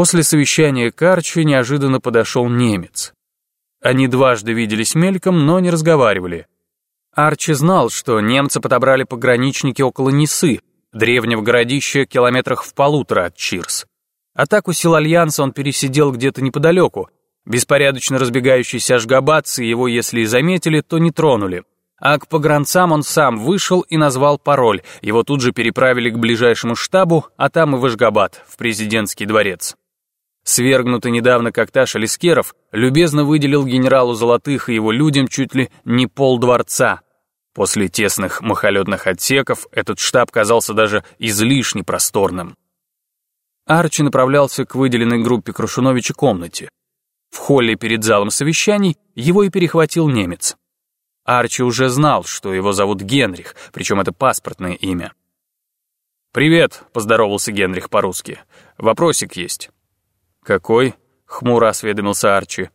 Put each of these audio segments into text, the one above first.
После совещания к Арчи неожиданно подошел немец. Они дважды виделись мельком, но не разговаривали. Арчи знал, что немцы подобрали пограничники около Несы, древнего городища километрах в полутора от Чирс. Атаку сил Альянса он пересидел где-то неподалеку. Беспорядочно разбегающиеся ашгабадцы его, если и заметили, то не тронули. А к погранцам он сам вышел и назвал пароль. Его тут же переправили к ближайшему штабу, а там и в Ашгабад, в президентский дворец. Свергнутый недавно Кокташ Алискеров любезно выделил генералу Золотых и его людям чуть ли не пол дворца. После тесных махолетных отсеков этот штаб казался даже излишне просторным. Арчи направлялся к выделенной группе Крушуновича комнате. В холле перед залом совещаний его и перехватил немец. Арчи уже знал, что его зовут Генрих, причем это паспортное имя. «Привет», — поздоровался Генрих по-русски. «Вопросик есть». «Какой?» — хмуро осведомился Арчи.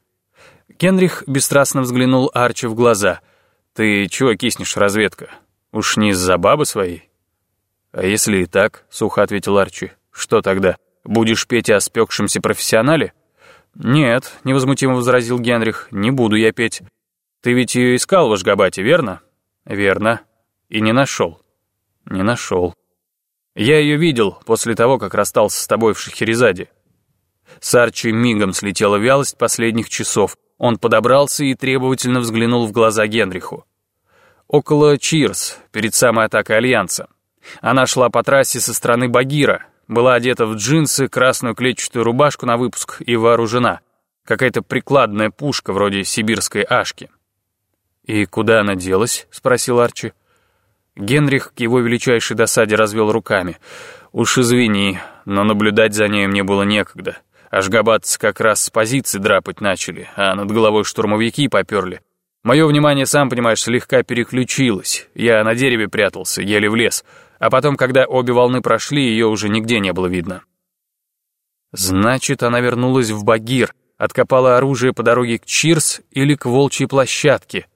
Генрих бесстрастно взглянул Арчи в глаза. «Ты чего киснешь, разведка? Уж не из-за бабы своей?» «А если и так?» — сухо ответил Арчи. «Что тогда? Будешь петь о спекшемся профессионале?» «Нет», — невозмутимо возразил Генрих, — «не буду я петь. Ты ведь ее искал в Ашгабате, верно?» «Верно. И не нашел». «Не нашел. Я ее видел после того, как расстался с тобой в Шахерезаде. С Арчи мигом слетела вялость последних часов. Он подобрался и требовательно взглянул в глаза Генриху. Около Чирс, перед самой атакой Альянса. Она шла по трассе со стороны Багира, была одета в джинсы, красную клетчатую рубашку на выпуск и вооружена. Какая-то прикладная пушка вроде сибирской ашки. «И куда она делась?» — спросил Арчи. Генрих к его величайшей досаде развел руками. «Уж извини, но наблюдать за ней мне было некогда. Ашгабадцы как раз с позиции драпать начали, а над головой штурмовики поперли. Мое внимание, сам понимаешь, слегка переключилось. Я на дереве прятался, еле влез. А потом, когда обе волны прошли, ее уже нигде не было видно. Значит, она вернулась в Багир, откопала оружие по дороге к Чирс или к Волчьей площадке.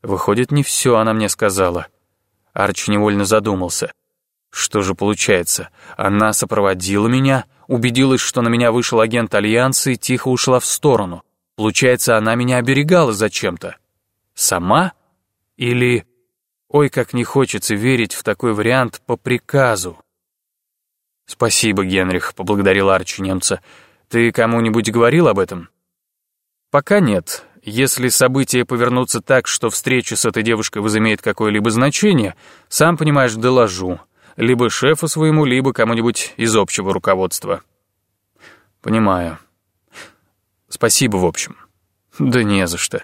Выходит, не все она мне сказала. Арч невольно задумался. Что же получается, она сопроводила меня, убедилась, что на меня вышел агент Альянса и тихо ушла в сторону. Получается, она меня оберегала зачем-то. Сама? Или... Ой, как не хочется верить в такой вариант по приказу. «Спасибо, Генрих», — поблагодарил Арчи немца. «Ты кому-нибудь говорил об этом?» «Пока нет. Если события повернутся так, что встреча с этой девушкой возымеет какое-либо значение, сам понимаешь, доложу либо шефу своему, либо кому-нибудь из общего руководства. Понимаю. Спасибо, в общем. Да не за что.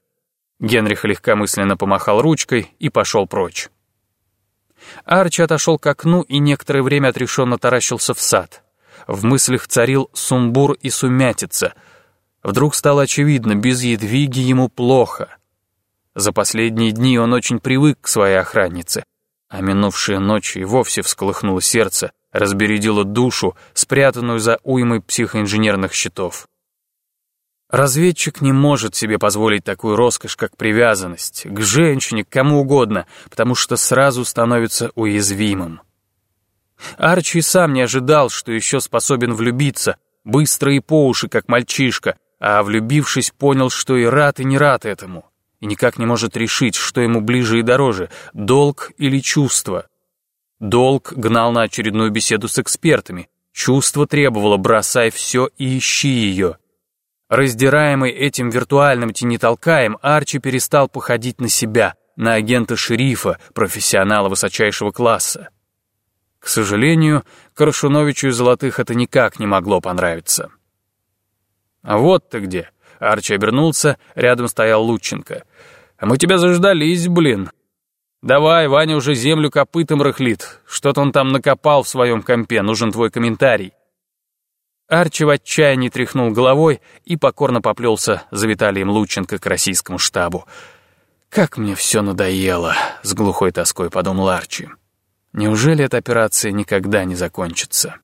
Генрих легкомысленно помахал ручкой и пошел прочь. Арчи отошел к окну и некоторое время отрешенно таращился в сад. В мыслях царил сумбур и сумятица. Вдруг стало очевидно, без едвиги ему плохо. За последние дни он очень привык к своей охраннице. А минувшая ночь и вовсе всколыхнуло сердце, разбередило душу, спрятанную за уймой психоинженерных щитов. Разведчик не может себе позволить такую роскошь, как привязанность, к женщине, к кому угодно, потому что сразу становится уязвимым. Арчи сам не ожидал, что еще способен влюбиться, быстро и по уши, как мальчишка, а влюбившись, понял, что и рад, и не рад этому и никак не может решить, что ему ближе и дороже, долг или чувство. Долг гнал на очередную беседу с экспертами, чувство требовало «бросай все и ищи ее». Раздираемый этим виртуальным тенитолкаем, Арчи перестал походить на себя, на агента шерифа, профессионала высочайшего класса. К сожалению, Коршуновичу из Золотых это никак не могло понравиться. «А вот ты где!» Арчи обернулся, рядом стоял Лученко. «А мы тебя заждались, блин. Давай, Ваня уже землю копытом рыхлит. Что-то он там накопал в своем компе, нужен твой комментарий». Арчи в отчаянии тряхнул головой и покорно поплелся за Виталием Лученко к российскому штабу. «Как мне все надоело», — с глухой тоской подумал Арчи. «Неужели эта операция никогда не закончится?»